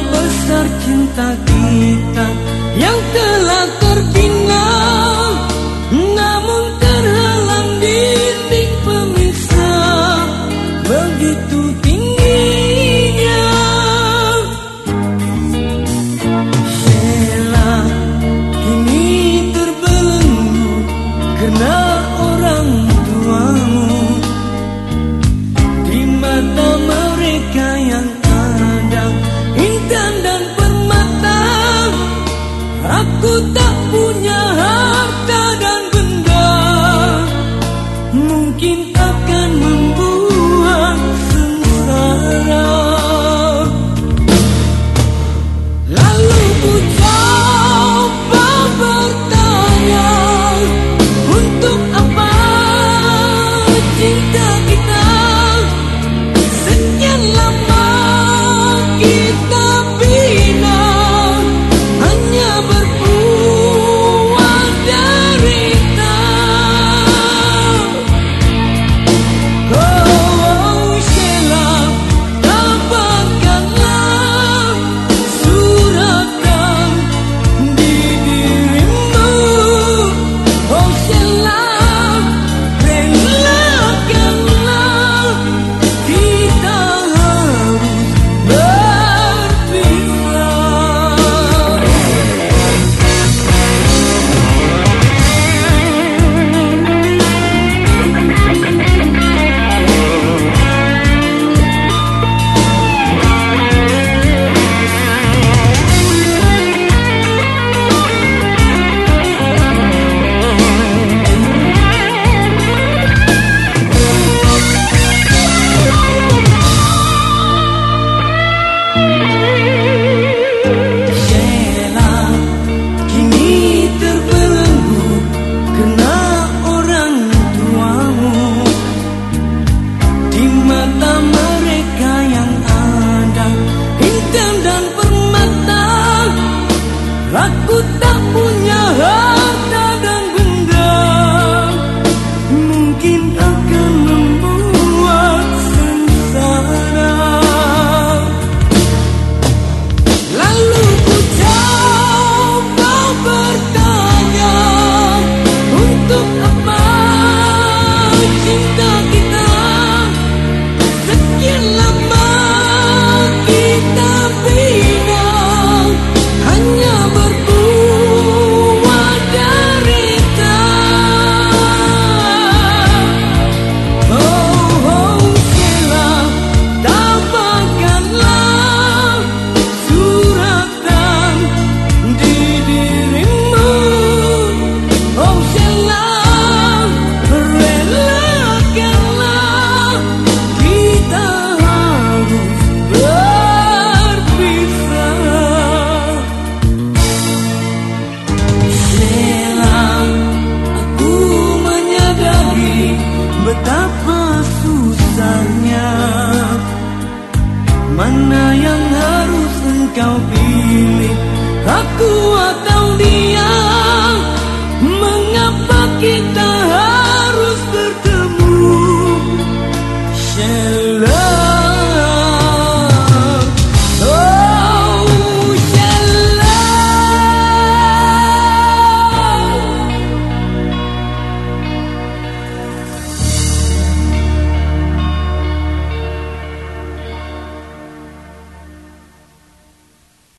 besar cinta kita yang telah terbina aku tak punya Mana yang harus engkau pilih? Aku atau dia?